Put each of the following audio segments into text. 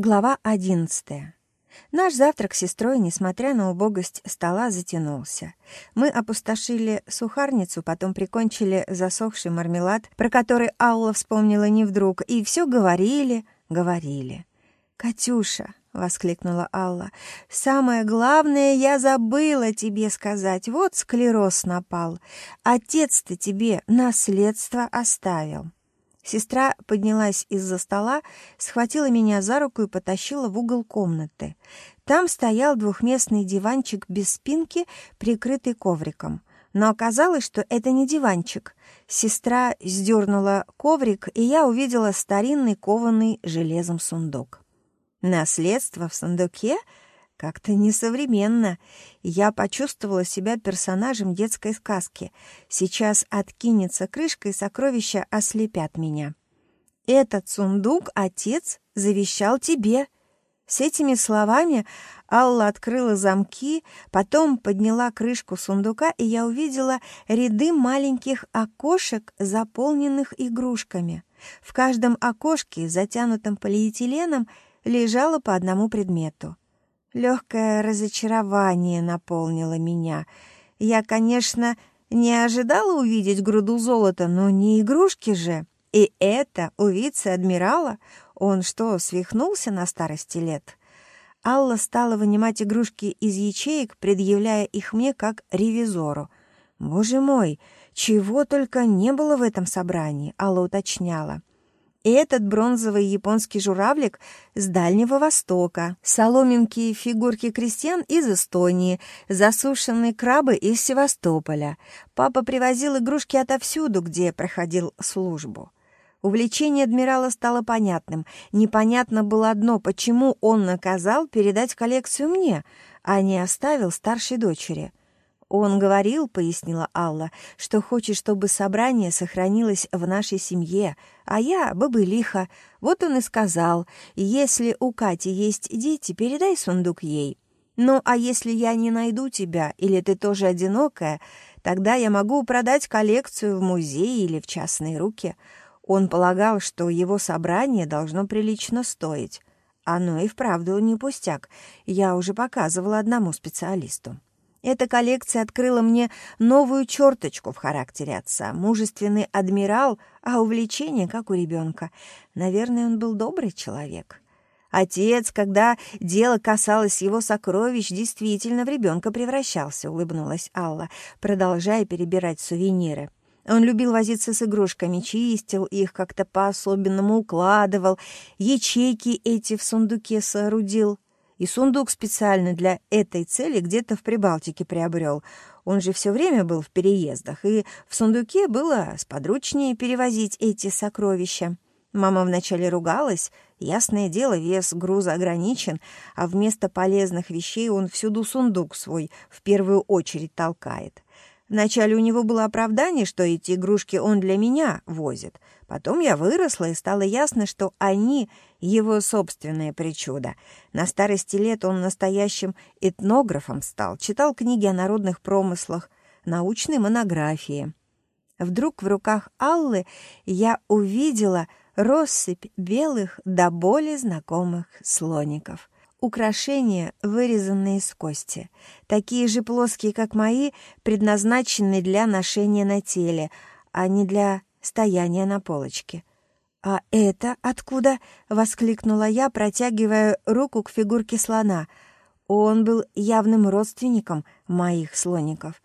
Глава одиннадцатая. Наш завтрак с сестрой, несмотря на убогость стола, затянулся. Мы опустошили сухарницу, потом прикончили засохший мармелад, про который Алла вспомнила не вдруг, и все говорили, говорили. «Катюша», — воскликнула Алла, — «самое главное я забыла тебе сказать. Вот склероз напал. Отец-то тебе наследство оставил». Сестра поднялась из-за стола, схватила меня за руку и потащила в угол комнаты. Там стоял двухместный диванчик без спинки, прикрытый ковриком. Но оказалось, что это не диванчик. Сестра сдернула коврик, и я увидела старинный кованый железом сундук. Наследство в сундуке — как-то несовременно. Я почувствовала себя персонажем детской сказки. Сейчас откинется крышка, и сокровища ослепят меня. «Этот сундук отец завещал тебе». С этими словами Алла открыла замки, потом подняла крышку сундука, и я увидела ряды маленьких окошек, заполненных игрушками. В каждом окошке, затянутом полиэтиленом, лежало по одному предмету. Легкое разочарование наполнило меня. Я, конечно, не ожидала увидеть груду золота, но не игрушки же. И это у вице-адмирала? Он что, свихнулся на старости лет? Алла стала вынимать игрушки из ячеек, предъявляя их мне как ревизору. «Боже мой, чего только не было в этом собрании», — Алла уточняла. И этот бронзовый японский журавлик с Дальнего Востока, соломинки и фигурки крестьян из Эстонии, засушенные крабы из Севастополя. Папа привозил игрушки отовсюду, где проходил службу. Увлечение адмирала стало понятным. Непонятно было одно, почему он наказал передать коллекцию мне, а не оставил старшей дочери. «Он говорил, — пояснила Алла, — что хочет, чтобы собрание сохранилось в нашей семье, а я — бабылиха. Вот он и сказал, если у Кати есть дети, передай сундук ей. Ну, а если я не найду тебя, или ты тоже одинокая, тогда я могу продать коллекцию в музей или в частные руки». Он полагал, что его собрание должно прилично стоить. Оно и вправду не пустяк. Я уже показывала одному специалисту. Эта коллекция открыла мне новую черточку в характере отца. Мужественный адмирал, а увлечение, как у ребенка. Наверное, он был добрый человек. Отец, когда дело касалось его сокровищ, действительно в ребенка превращался, улыбнулась Алла, продолжая перебирать сувениры. Он любил возиться с игрушками, чистил их, как-то по-особенному укладывал, ячейки эти в сундуке соорудил и сундук специально для этой цели где-то в Прибалтике приобрел. Он же все время был в переездах, и в сундуке было сподручнее перевозить эти сокровища. Мама вначале ругалась, ясное дело, вес груза ограничен, а вместо полезных вещей он всюду сундук свой в первую очередь толкает. Вначале у него было оправдание, что эти игрушки он для меня возит. Потом я выросла, и стало ясно, что они — его собственное причудо. На старости лет он настоящим этнографом стал, читал книги о народных промыслах, научные монографии. Вдруг в руках Аллы я увидела россыпь белых до боли знакомых слоников — Украшения, вырезанные из кости. Такие же плоские, как мои, предназначены для ношения на теле, а не для стояния на полочке. «А это откуда?» — воскликнула я, протягивая руку к фигурке слона. Он был явным родственником моих слоников.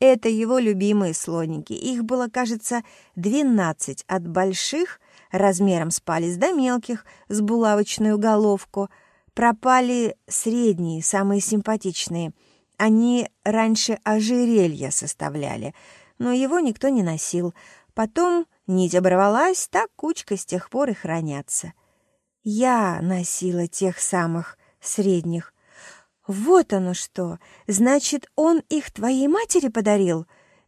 Это его любимые слоники. Их было, кажется, двенадцать от больших, размером с палец, до мелких, с булавочную головку — Пропали средние, самые симпатичные. Они раньше ожерелья составляли, но его никто не носил. Потом нить оборвалась, так кучка с тех пор и хранятся. Я носила тех самых средних. Вот оно что! Значит, он их твоей матери подарил?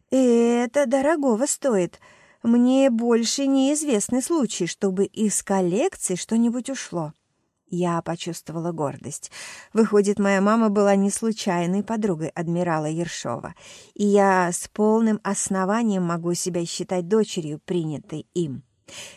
Это дорогого стоит. Мне больше неизвестный случай, чтобы из коллекции что-нибудь ушло. Я почувствовала гордость. Выходит, моя мама была не случайной подругой адмирала Ершова, и я с полным основанием могу себя считать дочерью, принятой им.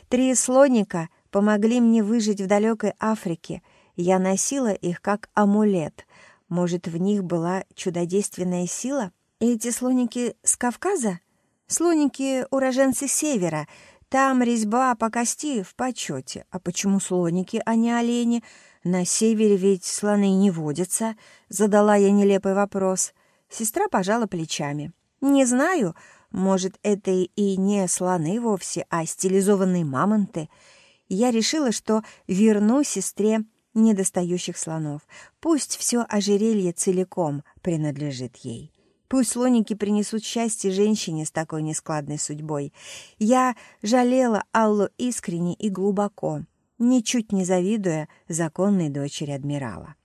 Три слоника помогли мне выжить в далекой Африке. Я носила их как амулет. Может, в них была чудодейственная сила? Эти слоники с Кавказа? Слоники — уроженцы севера. Там резьба по кости в почете. А почему слоники, а не олени? На севере ведь слоны не водятся. Задала я нелепый вопрос. Сестра пожала плечами. Не знаю, может, это и не слоны вовсе, а стилизованные мамонты. Я решила, что верну сестре недостающих слонов. Пусть все ожерелье целиком принадлежит ей. Пусть слоники принесут счастье женщине с такой нескладной судьбой. Я жалела Аллу искренне и глубоко, ничуть не завидуя законной дочери адмирала.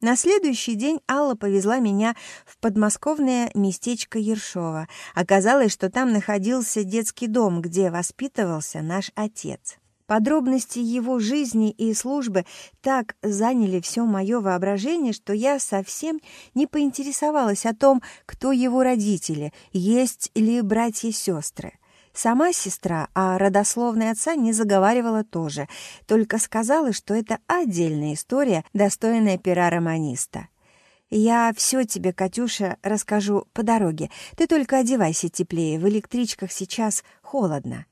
На следующий день Алла повезла меня в подмосковное местечко Ершова. Оказалось, что там находился детский дом, где воспитывался наш отец. Подробности его жизни и службы так заняли все мое воображение, что я совсем не поинтересовалась о том, кто его родители, есть ли братья и сестры. Сама сестра о родословной отца не заговаривала тоже, только сказала, что это отдельная история, достойная пера романиста. «Я все тебе, Катюша, расскажу по дороге. Ты только одевайся теплее, в электричках сейчас холодно»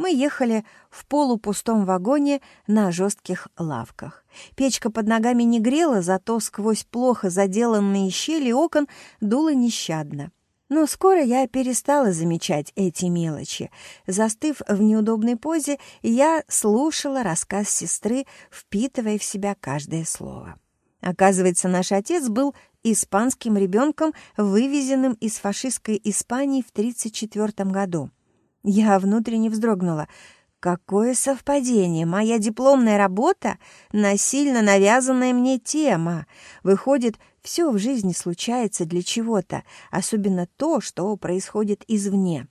мы ехали в полупустом вагоне на жестких лавках. Печка под ногами не грела, зато сквозь плохо заделанные щели окон дуло нещадно. Но скоро я перестала замечать эти мелочи. Застыв в неудобной позе, я слушала рассказ сестры, впитывая в себя каждое слово. Оказывается, наш отец был испанским ребенком, вывезенным из фашистской Испании в 1934 году. Я внутренне вздрогнула. Какое совпадение! Моя дипломная работа — насильно навязанная мне тема. Выходит, все в жизни случается для чего-то, особенно то, что происходит извне.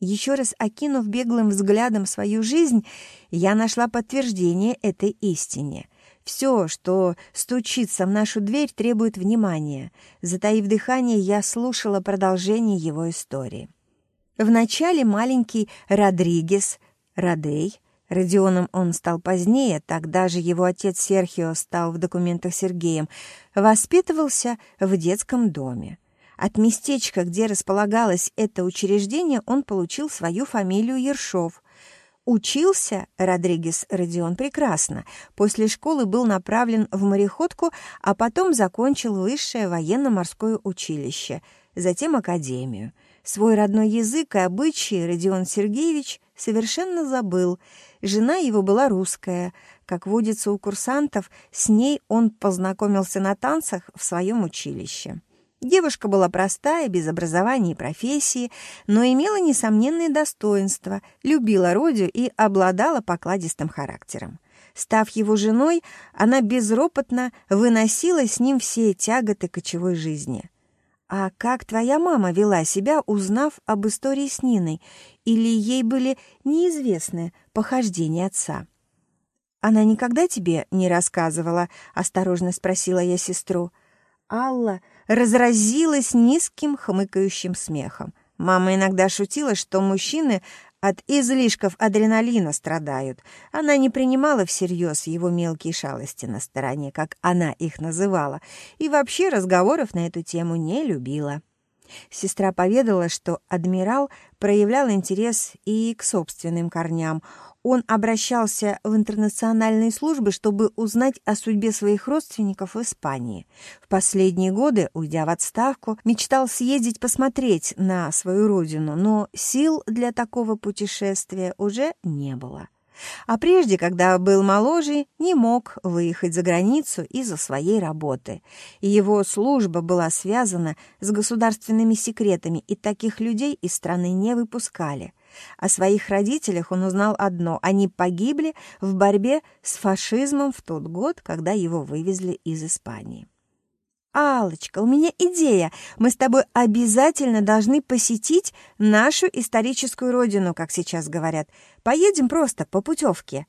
Еще раз окинув беглым взглядом свою жизнь, я нашла подтверждение этой истине. Все, что стучится в нашу дверь, требует внимания. Затаив дыхание, я слушала продолжение его истории. Вначале маленький Родригес, Родей, Родионом он стал позднее, тогда же его отец Серхио стал в документах Сергеем, воспитывался в детском доме. От местечка, где располагалось это учреждение, он получил свою фамилию Ершов. Учился Родригес Родион прекрасно. После школы был направлен в мореходку, а потом закончил высшее военно-морское училище, затем академию. Свой родной язык и обычаи Родион Сергеевич совершенно забыл. Жена его была русская. Как водится у курсантов, с ней он познакомился на танцах в своем училище. Девушка была простая, без образования и профессии, но имела несомненные достоинства, любила Родю и обладала покладистым характером. Став его женой, она безропотно выносила с ним все тяготы кочевой жизни – «А как твоя мама вела себя, узнав об истории с Ниной? Или ей были неизвестны похождения отца?» «Она никогда тебе не рассказывала?» — осторожно спросила я сестру. Алла разразилась низким хмыкающим смехом. Мама иногда шутила, что мужчины от излишков адреналина страдают. Она не принимала всерьез его мелкие шалости на стороне, как она их называла, и вообще разговоров на эту тему не любила. Сестра поведала, что адмирал проявлял интерес и к собственным корням. Он обращался в интернациональные службы, чтобы узнать о судьбе своих родственников в Испании. В последние годы, уйдя в отставку, мечтал съездить посмотреть на свою родину, но сил для такого путешествия уже не было. А прежде, когда был моложе, не мог выехать за границу из-за своей работы. И его служба была связана с государственными секретами, и таких людей из страны не выпускали. О своих родителях он узнал одно – они погибли в борьбе с фашизмом в тот год, когда его вывезли из Испании. Алочка, у меня идея. Мы с тобой обязательно должны посетить нашу историческую родину, как сейчас говорят. Поедем просто по путевке.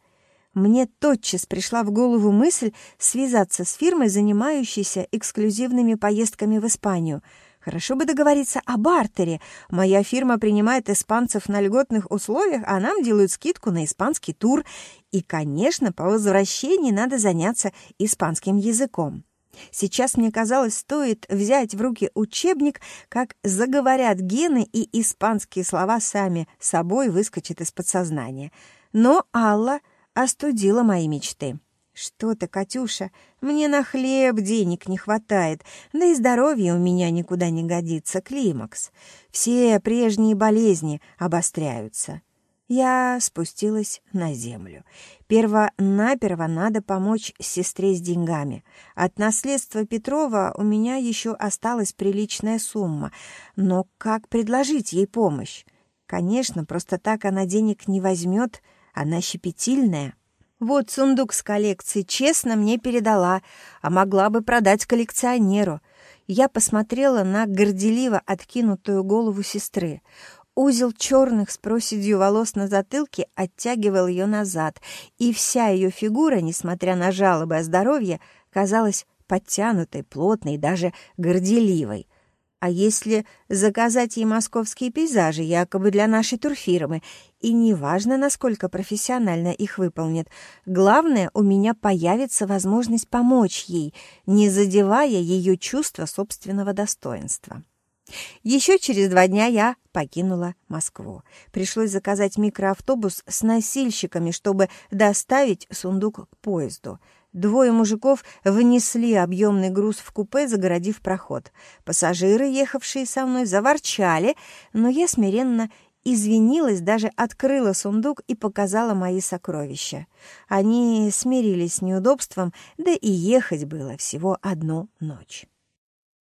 Мне тотчас пришла в голову мысль связаться с фирмой, занимающейся эксклюзивными поездками в Испанию. Хорошо бы договориться о бартере. Моя фирма принимает испанцев на льготных условиях, а нам делают скидку на испанский тур. И, конечно, по возвращении надо заняться испанским языком. Сейчас, мне казалось, стоит взять в руки учебник, как заговорят гены, и испанские слова сами собой выскочат из подсознания. Но Алла остудила мои мечты. «Что ты, Катюша, мне на хлеб денег не хватает, да и здоровье у меня никуда не годится, климакс. Все прежние болезни обостряются». Я спустилась на землю. Перво-наперво надо помочь сестре с деньгами. От наследства Петрова у меня еще осталась приличная сумма. Но как предложить ей помощь? Конечно, просто так она денег не возьмет, она щепетильная. Вот сундук с коллекцией честно мне передала, а могла бы продать коллекционеру. Я посмотрела на горделиво откинутую голову сестры. Узел черных с проседью волос на затылке оттягивал ее назад, и вся ее фигура, несмотря на жалобы о здоровье, казалась подтянутой, плотной, даже горделивой. А если заказать ей московские пейзажи, якобы для нашей турфирмы, и неважно, насколько профессионально их выполнит, главное, у меня появится возможность помочь ей, не задевая ее чувство собственного достоинства. Еще через два дня я покинула Москву. Пришлось заказать микроавтобус с носильщиками, чтобы доставить сундук к поезду. Двое мужиков внесли объемный груз в купе, загородив проход. Пассажиры, ехавшие со мной, заворчали, но я смиренно извинилась, даже открыла сундук и показала мои сокровища. Они смирились с неудобством, да и ехать было всего одну ночь.